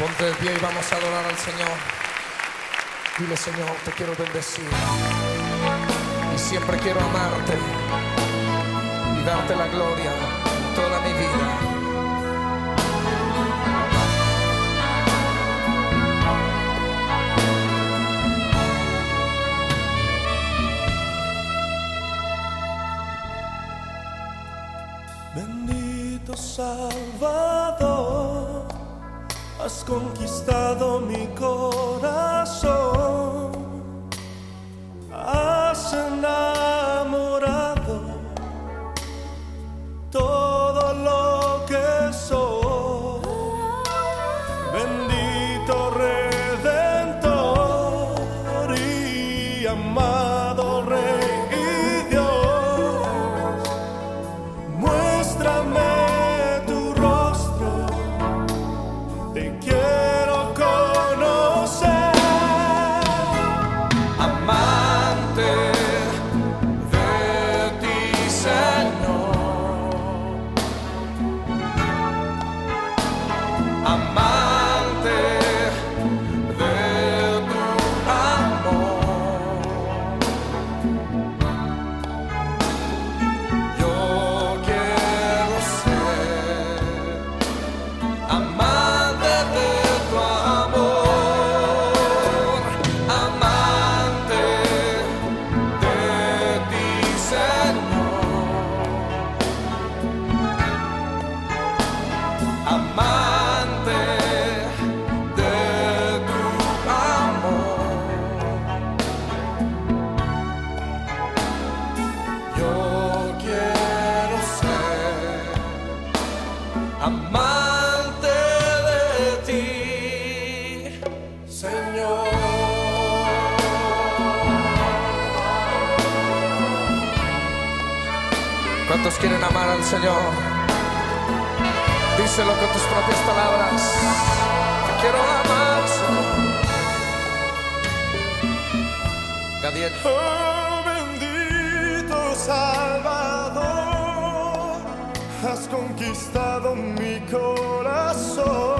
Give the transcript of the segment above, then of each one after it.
Ponte de pie y vamos a adorar al Señor. Dile, Señor, te quiero bendecir. Y siempre quiero amarte y darte la gloria toda mi vida. Bendito Salvador, has conquistado mi corazón, has enamorado todo lo que soy. Bendito ¿Cuántos quieren amar al Señor? Díselo con tus propias palabras. Te quiero amar, Señor. Gadiel. Oh bendito Salvador, has conquistado mi corazón,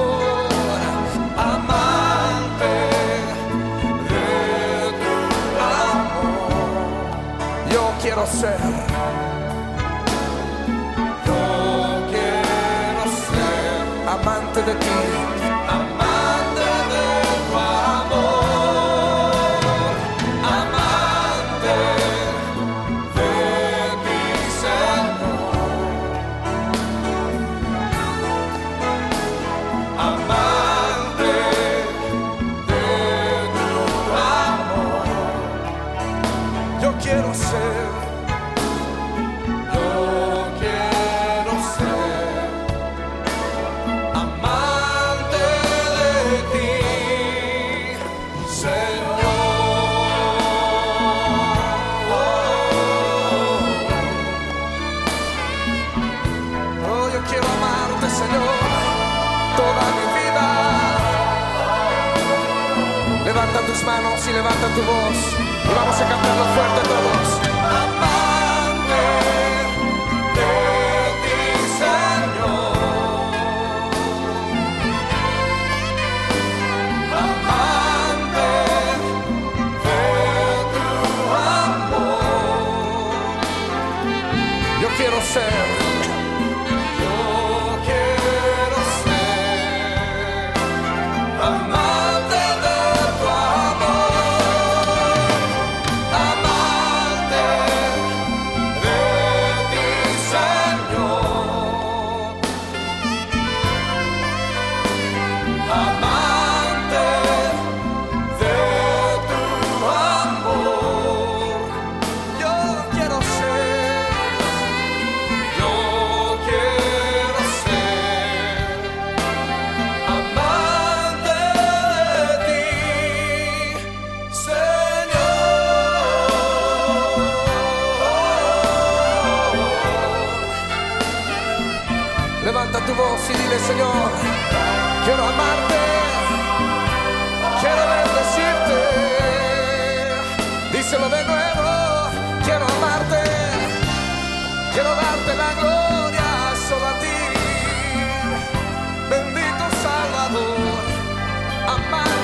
ser. Yo quiero ser amante de ti. Levanta tus manos y levanta tu voz y vamos a cantarlo fuerte todos. Amante de ti, Señor. Amante de tu amor. Yo quiero ser. tu voz y dile, Señor, quiero amarte, quiero bendecirte. Díselo de nuevo, quiero amarte, quiero darte la gloria solo a ti. Bendito Salvador, amarte.